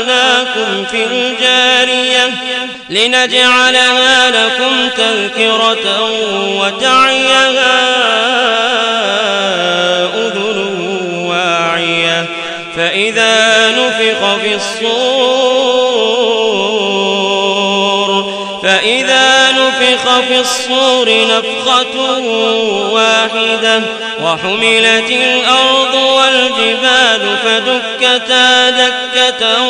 حملناكم في الجارية لنجعلها لكم تذكرة وتعيها أذن واعية فإذا نفق في الصور فإذا نفخ في الصور نفخة واحدة وحملت الأرض والجبال فدكتا دكة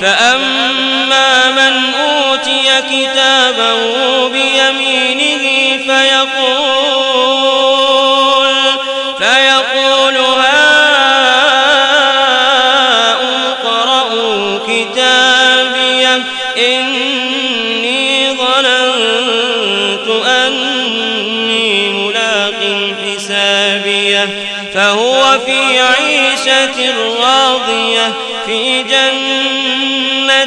فأما من أوتي كتابه بيمينه فيقول فيقول هاؤم اقرءوا كتابيه إني ظننت أني ملاق حسابيه فهو في عيشة راضية في جنة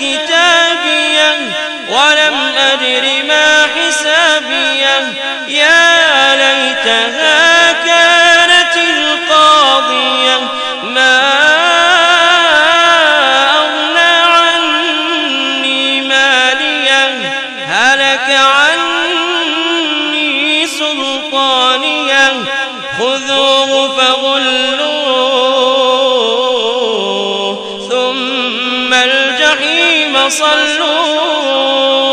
كتابيه ولم أدر ما حسابيه يا ليتها كانت القاضية ما أغنى عني ماليه هلك عني سلطانيه خذوه الجحيم صلوه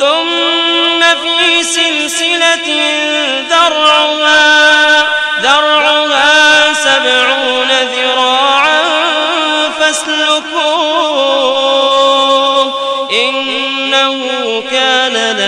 ثم في سلسلة ذرعها ذرعها سبعون ذراعا فاسلكوه. إنه كان لا